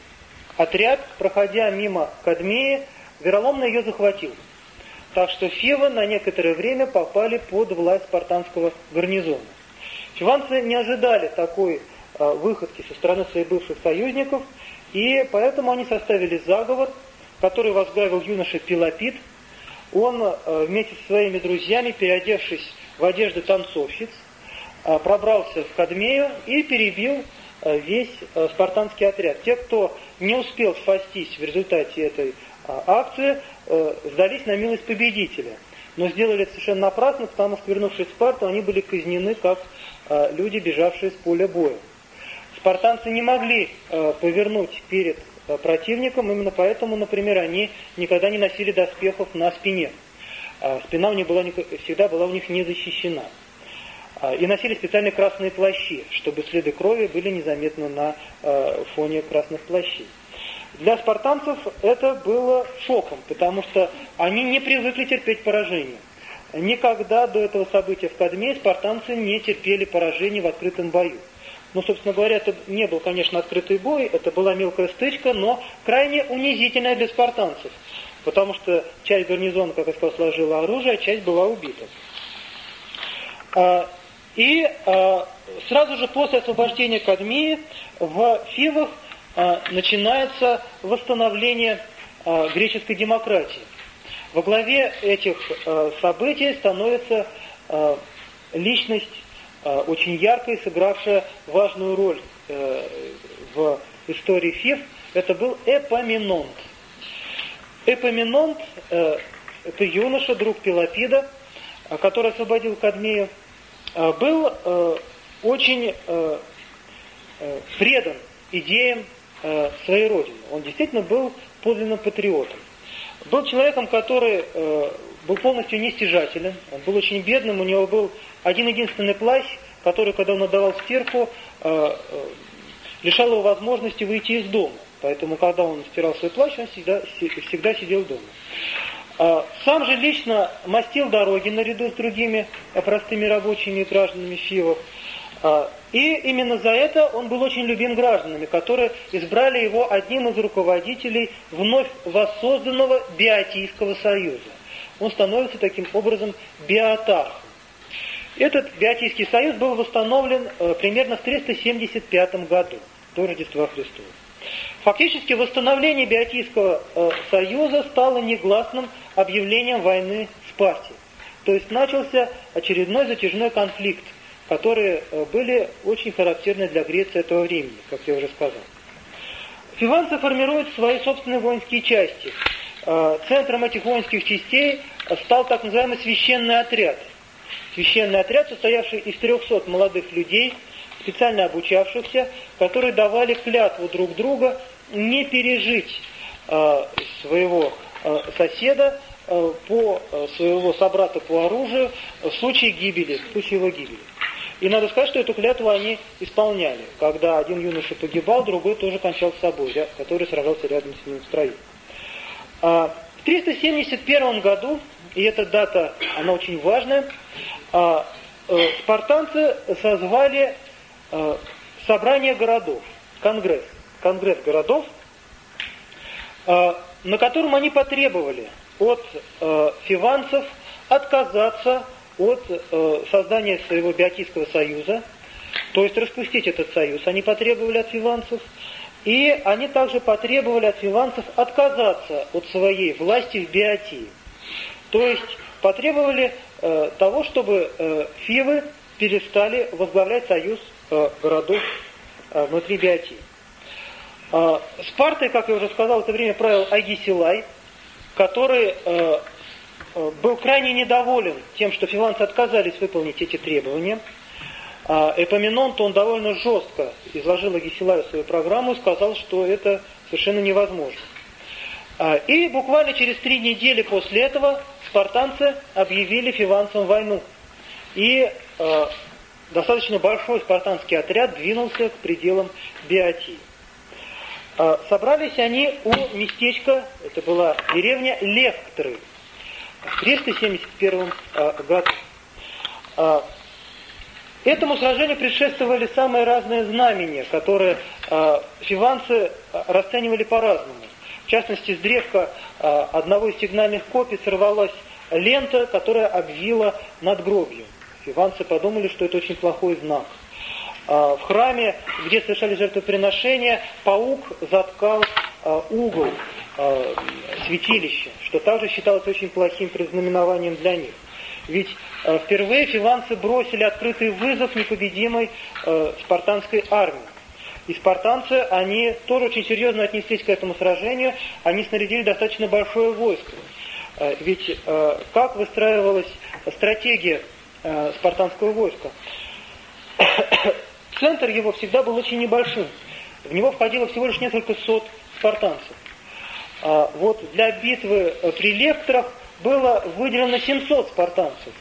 отряд, проходя мимо Кадмеи, вероломно ее захватил. Так что Фивы на некоторое время попали под власть спартанского гарнизона. Фиванцы не ожидали такой э, выходки со стороны своих бывших союзников, И поэтому они составили заговор, который возглавил юноша Пилопит. Он э, вместе со своими друзьями, переодевшись в одежды танцовщиц, э, пробрался в Кадмею и перебил весь спартанский отряд. Те, кто не успел спастись в результате этой акции, сдались на милость победителя. Но сделали это совершенно напрасно, потому что, вернувшись в Спарту, они были казнены как люди, бежавшие с поля боя. Спартанцы не могли повернуть перед Э, противникам, именно поэтому, например, они никогда не носили доспехов на спине. А спина у них была, всегда была у них не защищена. А, и носили специальные красные плащи, чтобы следы крови были незаметны на э, фоне красных плащей. Для спартанцев это было шоком, потому что они не привыкли терпеть поражение. Никогда до этого события в Кадме спартанцы не терпели поражений в открытом бою. Ну, собственно говоря, это не был, конечно, открытый бой, это была мелкая стычка, но крайне унизительная для спартанцев, потому что часть гарнизона, как я сказал, сложила оружие, а часть была убита. И а, сразу же после освобождения Кадмии в Фивах а, начинается восстановление греческой демократии. Во главе этих событий становится личность Э, очень яркая, сыгравшая важную роль э, в истории Фив, это был Эпоминонт. Эпоминонт э, – это юноша, друг Пелопида, который освободил Кадмею, был очень предан идеям своей родины. Он действительно был подлинным патриотом. Был человеком, который был полностью нестяжателен, он был очень бедным, у него был один единственный плащ, который, когда он отдавал стирку, э, э, лишал его возможности выйти из дома. Поэтому, когда он стирал свой плащ, он всегда, всегда сидел дома. А, сам же лично мастил дороги наряду с другими простыми рабочими и гражданами Фивов. А, и именно за это он был очень любим гражданами, которые избрали его одним из руководителей вновь воссозданного Биотийского союза. Он становится таким образом биотархом. Этот Биотийский союз был восстановлен э, примерно в 375 году до Рождества Христова. Фактически восстановление Биотийского э, союза стало негласным объявлением войны Спарте. То есть начался очередной затяжной конфликт, которые э, были очень характерны для Греции этого времени, как я уже сказал. Фиванцы формируют свои собственные воинские части. Центром этих воинских частей стал так называемый священный отряд – священный отряд, состоявший из 300 молодых людей, специально обучавшихся, которые давали клятву друг друга не пережить э, своего э, соседа, э, по своего собрата по оружию в случае гибели, в случае его гибели. И надо сказать, что эту клятву они исполняли. Когда один юноша погибал, другой тоже кончал с собой, который сражался рядом с ним в строю. А, в 371 году, и эта дата, она очень важная, а, спартанцы созвали собрание городов, конгресс, конгресс городов, э, на котором они потребовали от э, фиванцев отказаться от э, создания своего биотийского союза, то есть распустить этот союз. Они потребовали от фиванцев, и они также потребовали от фиванцев отказаться от своей власти в биотии. То есть потребовали того, чтобы фивы перестали возглавлять союз городов внутри Биотии. Э, Спартой, как я уже сказал, в это время правил Агисилай, который э, э, был крайне недоволен тем, что филанцы отказались выполнить эти требования. А Эпоминонт, он довольно жестко изложил Агисилаю свою программу и сказал, что это совершенно невозможно. И буквально через три недели после этого спартанцы объявили фиванцам войну. И э, достаточно большой спартанский отряд двинулся к пределам Биотии. Э, собрались они у местечка, это была деревня Левктры, в 371 э, году. Э, Этому сражению предшествовали самые разные знамения, которые фиванцы расценивали по-разному. В частности, с древка а, одного из сигнальных копий сорвалась лента, которая обвила над гробью. Иванцы подумали, что это очень плохой знак. В храме, где совершали жертвоприношения, паук заткал угол святилища, что также считалось очень плохим предзнаменованием для них. Ведь впервые филанцы бросили открытый вызов непобедимой спартанской армии. И спартанцы, они тоже очень серьезно отнеслись к этому сражению, они снарядили достаточно большое войско. Э, ведь э, как выстраивалась стратегия э, спартанского войска? Центр его всегда был очень небольшим. В него входило всего лишь несколько сот спартанцев. А вот для битвы при лекторах было выделено 700 спартанцев.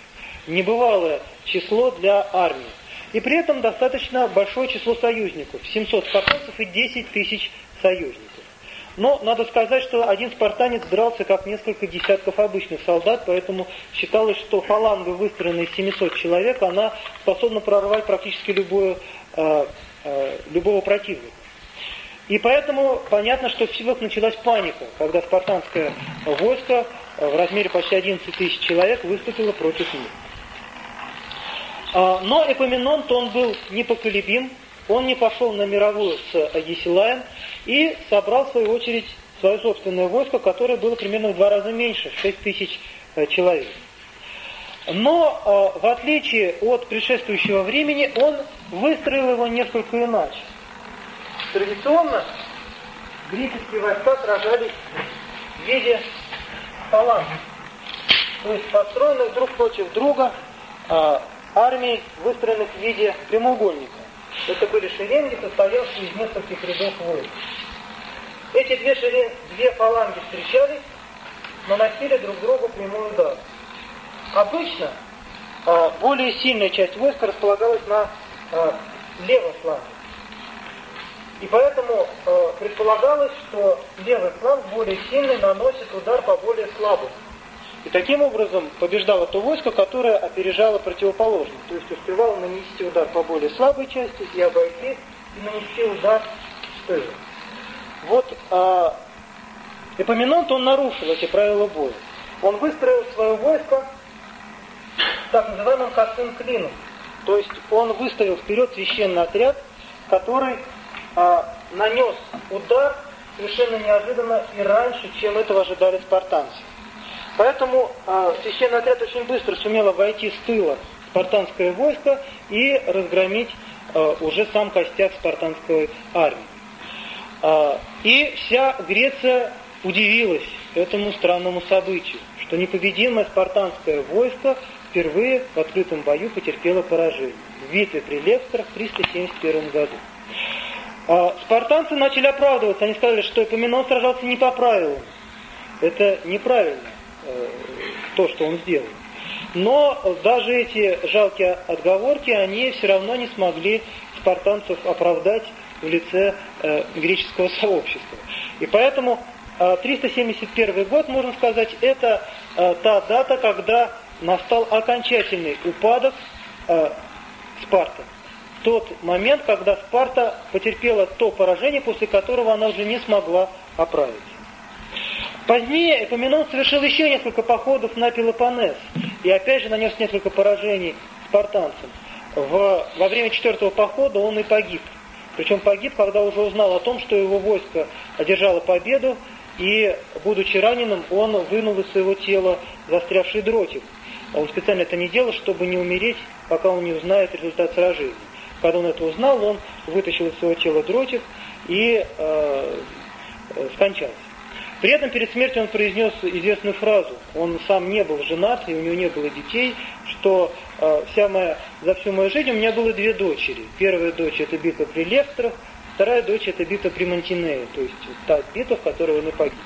Небывалое число для армии. И при этом достаточно большое число союзников. 700 спартанцев и 10 тысяч союзников. Но надо сказать, что один спартанец дрался как несколько десятков обычных солдат, поэтому считалось, что фаланга, выстроенная из 700 человек, она способна прорвать практически любое, э, э, любого противника. И поэтому понятно, что в силах началась паника, когда спартанское войско в размере почти 11 тысяч человек выступило против них. А, но Эпоминонт, он был непоколебим, он не пошел на мировую с Агисилаем и собрал, в свою очередь, свое собственное войско, которое было примерно в два раза меньше, 6 тысяч человек. Но, в отличие от предшествующего времени, он выстроил его несколько иначе. Традиционно греческие войска сражались в виде фаланг, то есть построенных друг против друга, а, армий, выстроенных в виде прямоугольника. Это были шеренги, состоявшие из нескольких рядов войск. Эти две, шерен... две фаланги встречались, наносили друг другу прямой удар. Обычно а, более сильная часть войска располагалась на а, левом фланге. И поэтому э, предполагалось, что левый фланг более сильный наносит удар по более слабому. И таким образом побеждало то войско, которое опережало противоположное. То есть успевало нанести удар по более слабой части и обойти, и нанести удар с тыла. Вот а, Эпоминонт, он нарушил эти правила боя. Он выстроил свое войско так называемым косым клином. То есть он выставил вперед священный отряд, который а, нанес удар совершенно неожиданно и раньше, чем этого ожидали спартанцы. Поэтому э, священный отряд очень быстро сумел войти с тыла спартанское войско и разгромить э, уже сам костяк спартанской армии. Э, и вся Греция удивилась этому странному событию, что непобедимое спартанское войско впервые в открытом бою потерпело поражение в битве при Левстрах в 371 году. А спартанцы начали оправдываться, они сказали, что Эпоменон сражался не по правилам. Это неправильно. Э, то, что он сделал. Но даже эти жалкие отговорки, они все равно не смогли спартанцев оправдать в лице э, греческого сообщества. И поэтому э, 371 год, можно сказать, это э, та дата, когда настал окончательный упадок э, Спарта. Тот момент, когда Спарта потерпела то поражение, после которого она уже не смогла оправиться. Позднее Эпоменон совершил еще несколько походов на Пелопоннес и опять же нанес несколько поражений спартанцам. В, во время четвертого похода он и погиб. Причем погиб, когда уже узнал о том, что его войско одержало победу, и, будучи раненым, он вынул из своего тела застрявший дротик. А он специально это не делал, чтобы не умереть, пока он не узнает результат сражения. Когда он это узнал, он вытащил из своего тела дротик и э, э скончался. При этом перед смертью он произнес известную фразу. Он сам не был женат, и у него не было детей, что э, вся моя, за всю мою жизнь у меня было две дочери. Первая дочь это битва при Левстрах, вторая дочь это битва при Монтинее, то есть та битва, в которой он и погиб.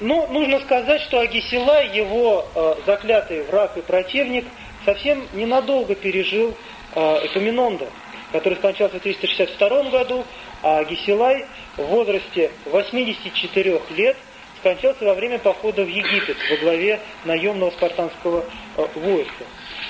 Э, ну, нужно сказать, что Агисилай, его э, заклятый враг и противник, совсем ненадолго пережил э, Эпоминонда, который скончался в 362 году, а Гесилай в возрасте 84 лет скончался во время похода в Египет во главе наемного спартанского э, войска.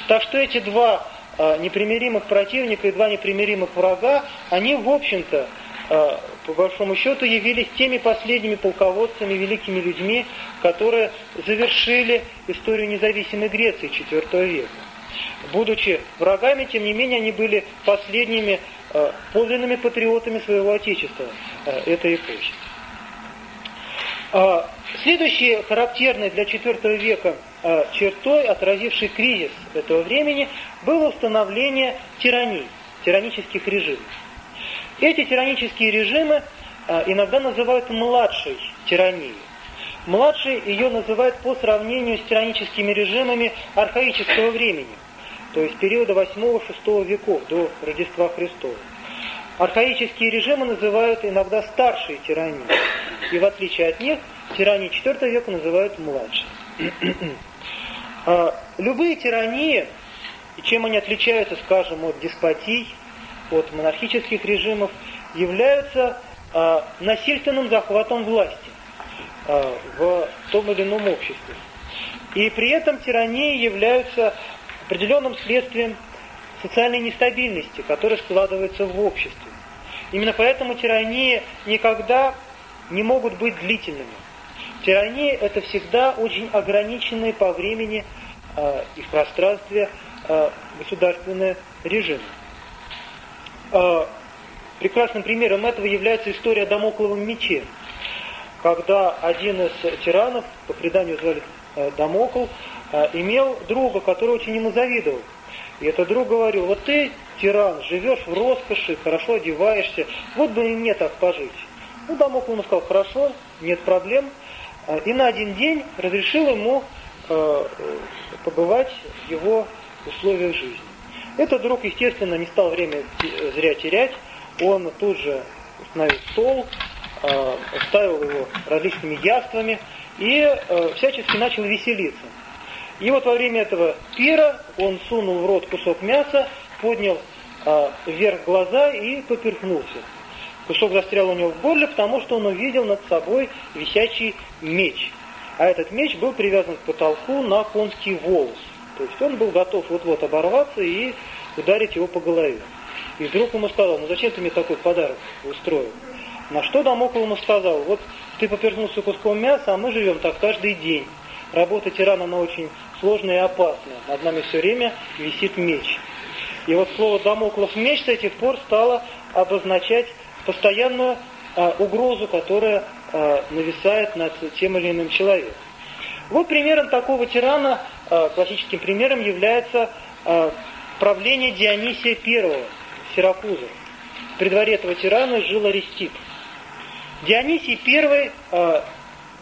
Так что эти два э, непримиримых противника и два непримиримых врага, они, в общем-то, по большому счету, явились теми последними полководцами, великими людьми, которые завершили историю независимой Греции IV века. Будучи врагами, тем не менее, они были последними э, подлинными патриотами своего Отечества э, этой эпохи. Следующей характерной для IV века э, чертой, отразившей кризис этого времени, было установление тираний, тиранических режимов. Эти тиранические режимы иногда называют младшей тиранией. Младший ее называют по сравнению с тираническими режимами архаического времени, то есть периода 8-6 веков до Рождества Христова. Архаические режимы называют иногда старшие тирании, и в отличие от них, тирании IV века называют младшие. А, любые тирании, чем они отличаются, скажем, от деспотий, от монархических режимов, являются а, насильственным захватом власти. А, в том или ином обществе. И при этом тирании являются определенным следствием социальной нестабильности, которая складывается в обществе. Именно поэтому тирании никогда не могут быть длительными. Тирании это всегда очень ограниченные по времени э, и в пространстве э, государственные режимы. Э, прекрасным примером этого является история о Дамокловом мече когда один из тиранов, по преданию звали э, Дамокл, э, имел друга, который очень ему завидовал. И этот друг говорил, вот ты, тиран, живешь в роскоши, хорошо одеваешься, вот бы и мне так пожить. Ну, Дамокл ему сказал, хорошо, нет проблем. И на один день разрешил ему побывать в его условиях жизни. Этот друг, естественно, не стал время зря терять. Он тут же установил стол, э, его различными яствами и э, всячески начал веселиться. И вот во время этого пира он сунул в рот кусок мяса, поднял э, вверх глаза и поперхнулся. Кусок застрял у него в горле, потому что он увидел над собой висячий меч. А этот меч был привязан к потолку на конский волос. То есть он был готов вот-вот оборваться и ударить его по голове. И вдруг ему сказал, ну зачем ты мне такой подарок устроил? На что Дамокл ему сказал, вот ты поперхнулся куском мяса, а мы живем так каждый день. Работа тирана, она очень сложная и опасная. Над нами все время висит меч. И вот слово Дамоклов меч с этих пор стало обозначать постоянную а, угрозу, которая а, нависает над тем или иным человеком. Вот примером такого тирана, классическим примером является а, правление Дионисия I, Сиракуза. При дворе этого тирана жил Аристип. Дионисий I э,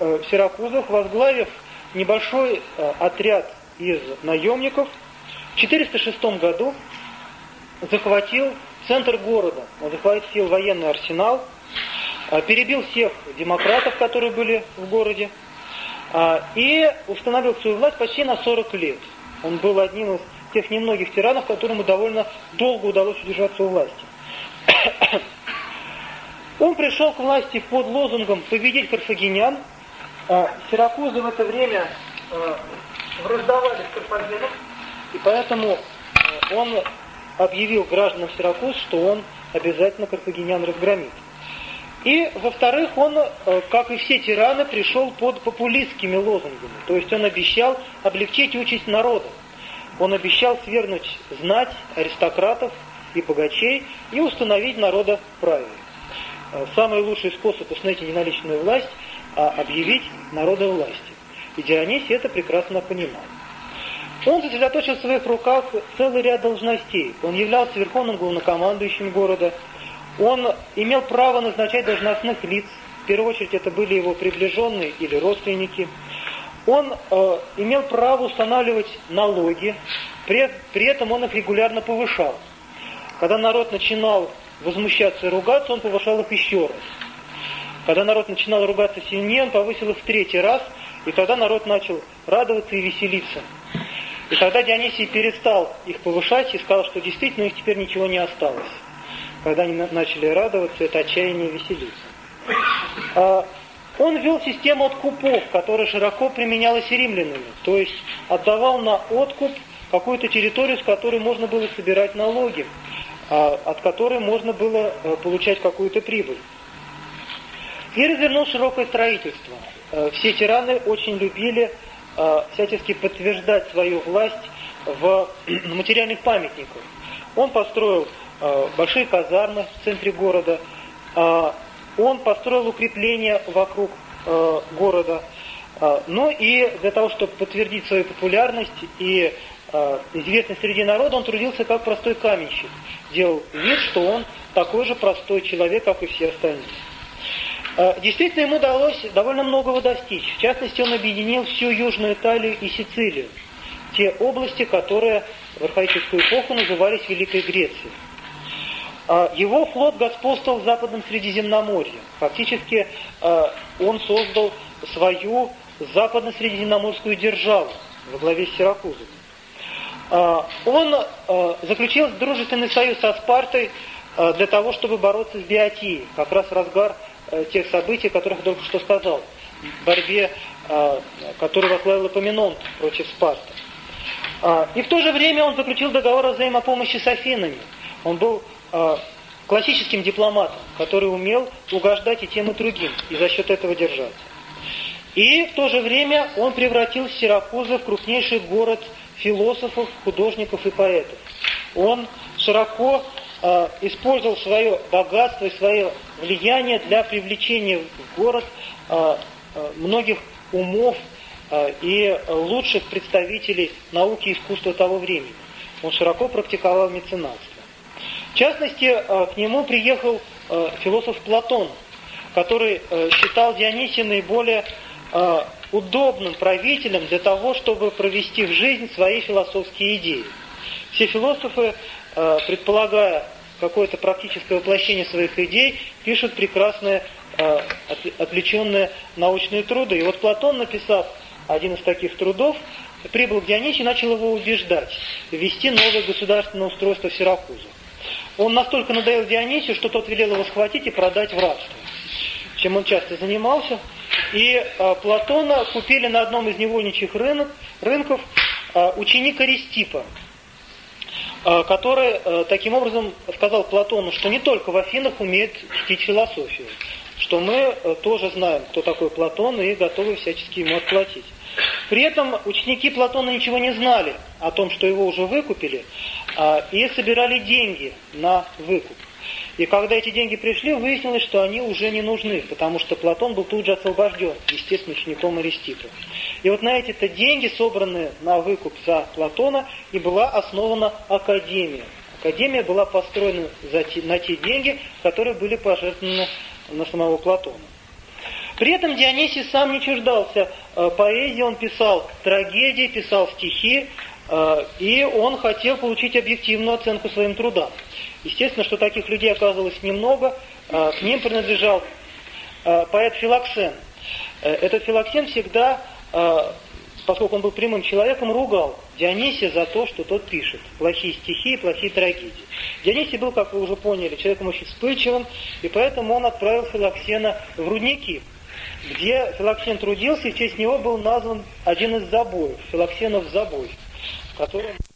э, в Сиракузах, возглавив небольшой э, отряд из наемников, в 406 году захватил центр города, захватил военный арсенал, перебил всех демократов, которые были в городе, и установил свою власть почти на 40 лет. Он был одним из тех немногих тиранов, которому довольно долго удалось удержаться у власти. Он пришел к власти под лозунгом «победить карфагенян». А, Сиракузы в это время а, враждовали с Карфагеном, и поэтому а, он объявил гражданам Сиракуз, что он обязательно карфагенян разгромит. И, во-вторых, он, как и все тираны, пришел под популистскими лозунгами. То есть он обещал облегчить участь народа. Он обещал свергнуть знать, аристократов и богачей и установить народа правильно. Э, самый лучший способ установить неналичную власть а объявить народа власти. И Дионисий это прекрасно понимал. Он сосредоточил в своих руках целый ряд должностей. Он являлся верховным главнокомандующим города. Он имел право назначать должностных лиц. В первую очередь это были его приближенные или родственники. Он э, имел право устанавливать налоги. При, при этом он их регулярно повышал. Когда народ начинал возмущаться и ругаться, он повышал их еще раз. Когда народ начинал ругаться сильнее, он повысил их в третий раз, и тогда народ начал радоваться и веселиться. И тогда Дионисий перестал их повышать и сказал, что действительно их теперь ничего не осталось. Когда они начали радоваться, это отчаяние и веселиться. А он ввел систему откупов, которая широко применялась римлянами. То есть отдавал на откуп какую-то территорию, с которой можно было собирать налоги. А, от которой можно было э, получать какую-то прибыль. И развернул широкое строительство. Э, все тираны очень любили э, всячески подтверждать свою власть в материальных памятниках. Он построил большие казармы в центре города, э, он построил укрепления вокруг э, города, э, ну и для того, чтобы подтвердить свою популярность и э, известность среди народа, он трудился как простой каменщик, делал вид, что он такой же простой человек, как и все остальные. Э, действительно, ему удалось довольно многого достичь. В частности, он объединил всю Южную Италию и Сицилию, те области, которые в архаическую эпоху назывались Великой Грецией. Э, его флот господствовал в Западном Средиземноморье. Фактически э, он создал свою западно-средиземноморскую державу во главе с Сиракузами. Он заключил дружественный союз со Спартой для того, чтобы бороться с Биотией, как раз в разгар тех событий, о которых я только что сказал, в борьбе, которую возглавил Эпоминонт против Спарта. А, и в то же время он заключил договор о взаимопомощи с Афинами. Он был классическим дипломатом, который умел угождать и тем, и другим, и за счет этого держаться. И в то же время он превратил Сиракузы в крупнейший город философов, художников и поэтов. Он широко э, использовал свое богатство и свое влияние для привлечения в город э, э, многих умов э, и лучших представителей науки и искусства того времени. Он широко практиковал меценатство. В частности, э, к нему приехал э, философ Платон, который э, считал Дионисия наиболее удобным правителем для того, чтобы провести в жизнь свои философские идеи. Все философы предполагая какое-то практическое воплощение своих идей, пишут прекрасные отвлеченные научные труды. И вот Платон, написав один из таких трудов, прибыл к Дионисию и начал его убеждать ввести новое государственное устройство в Сиракузу. Он настолько надоел Дионисию, что тот велел его схватить и продать в рабство, чем он часто занимался. И э, Платона купили на одном из невольничьих рынок, рынков э, ученик Аристипа, Э, который э, таким образом сказал Платону, что не только в Афинах умеют чтить философию, что мы э, тоже знаем, кто такой Платон, и готовы всячески ему отплатить. При этом ученики Платона ничего не знали о том, что его уже выкупили, и собирали деньги на выкуп. И когда эти деньги пришли, выяснилось, что они уже не нужны, потому что Платон был тут же освобожден, естественно, учеником Аристипа. И вот на эти-то деньги, собранные на выкуп за Платона, и была основана Академия. Академия была построена за те, на те деньги, которые были пожертвованы на самого Платона. При этом Дионисий сам не чуждался э, поэзии, он писал трагедии, писал стихи, и он хотел получить объективную оценку своим трудам. Естественно, что таких людей оказывалось немного, э, к ним принадлежал э, поэт Филоксен. Э, этот Филоксен всегда поскольку он был прямым человеком, ругал Дионисия за то, что тот пишет плохие стихи и плохие трагедии. Дионисий был, как вы уже поняли, человеком очень вспыльчивым, и поэтому он отправил Филоксена в рудники, где Филоксен трудился, и в честь него был назван один из забоев, Филоксенов забой, в котором